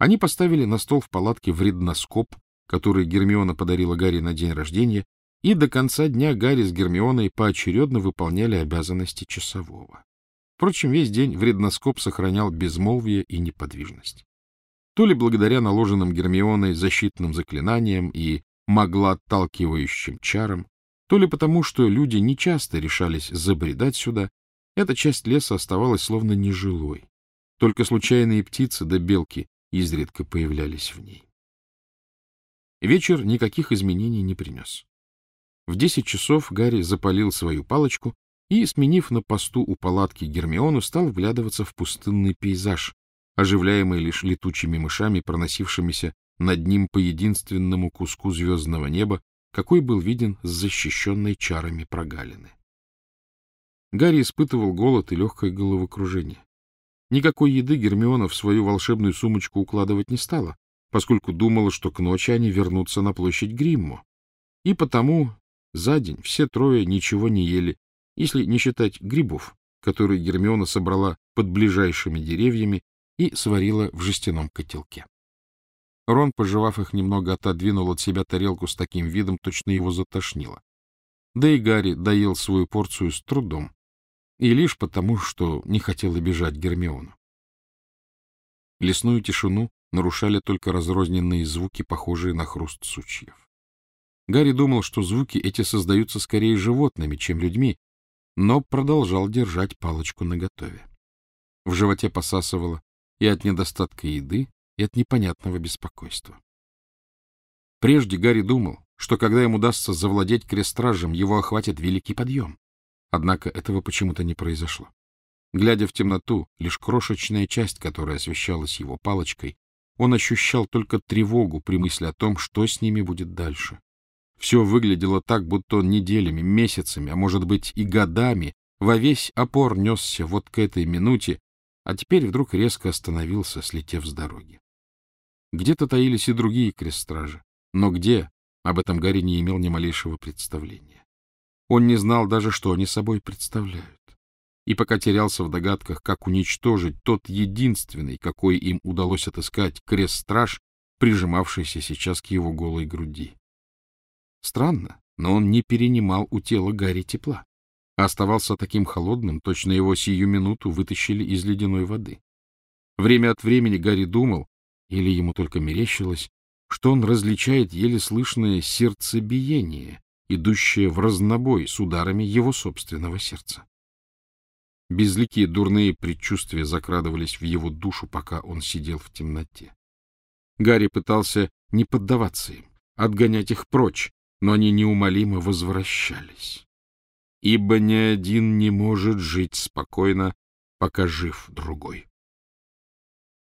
Они поставили на стол в палатке вредноскоп, который Гермиона подарила Гарри на день рождения, и до конца дня Гарри с Гермионой поочередно выполняли обязанности часового. Впрочем, весь день вредноскоп сохранял безмолвие и неподвижность. То ли благодаря наложенным Гермионой защитным заклинаниям и маглоотталкивающим чарам, то ли потому, что люди нечасто решались забредать сюда, эта часть леса оставалась словно нежилой. Только случайные птицы да белки изредка появлялись в ней. Вечер никаких изменений не принес. В десять часов Гарри запалил свою палочку и, сменив на посту у палатки Гермиону, стал вглядываться в пустынный пейзаж, оживляемый лишь летучими мышами, проносившимися над ним по единственному куску звездного неба, какой был виден с защищенной чарами прогалины. Гарри испытывал голод и легкое головокружение. Никакой еды Гермиона в свою волшебную сумочку укладывать не стала, поскольку думала, что к ночи они вернутся на площадь Гримму. И потому за день все трое ничего не ели, если не считать грибов, которые Гермиона собрала под ближайшими деревьями и сварила в жестяном котелке. Рон, пожевав их немного, отодвинул от себя тарелку с таким видом, точно его затошнило. Да и Гарри доел свою порцию с трудом, и лишь потому, что не хотел обижать Гермиону. Лесную тишину нарушали только разрозненные звуки, похожие на хруст сучьев. Гарри думал, что звуки эти создаются скорее животными, чем людьми, но продолжал держать палочку наготове. В животе посасывало и от недостатка еды, и от непонятного беспокойства. Прежде Гарри думал, что когда ему удастся завладеть крестражем, его охватит великий подъем. Однако этого почему-то не произошло. Глядя в темноту, лишь крошечная часть, которая освещалась его палочкой, он ощущал только тревогу при мысли о том, что с ними будет дальше. Все выглядело так, будто он неделями, месяцами, а может быть и годами во весь опор несся вот к этой минуте, а теперь вдруг резко остановился, слетев с дороги. Где-то таились и другие крестстражи, но где, об этом Гарри не имел ни малейшего представления. Он не знал даже, что они собой представляют. И пока терялся в догадках, как уничтожить тот единственный, какой им удалось отыскать, крест-страж, прижимавшийся сейчас к его голой груди. Странно, но он не перенимал у тела Гарри тепла, а оставался таким холодным, точно его сию минуту вытащили из ледяной воды. Время от времени Гарри думал, или ему только мерещилось, что он различает еле слышное сердцебиение, идущее в разнобой с ударами его собственного сердца. Безликие дурные предчувствия закрадывались в его душу, пока он сидел в темноте. Гарри пытался не поддаваться им, отгонять их прочь, но они неумолимо возвращались. Ибо ни один не может жить спокойно, пока жив другой.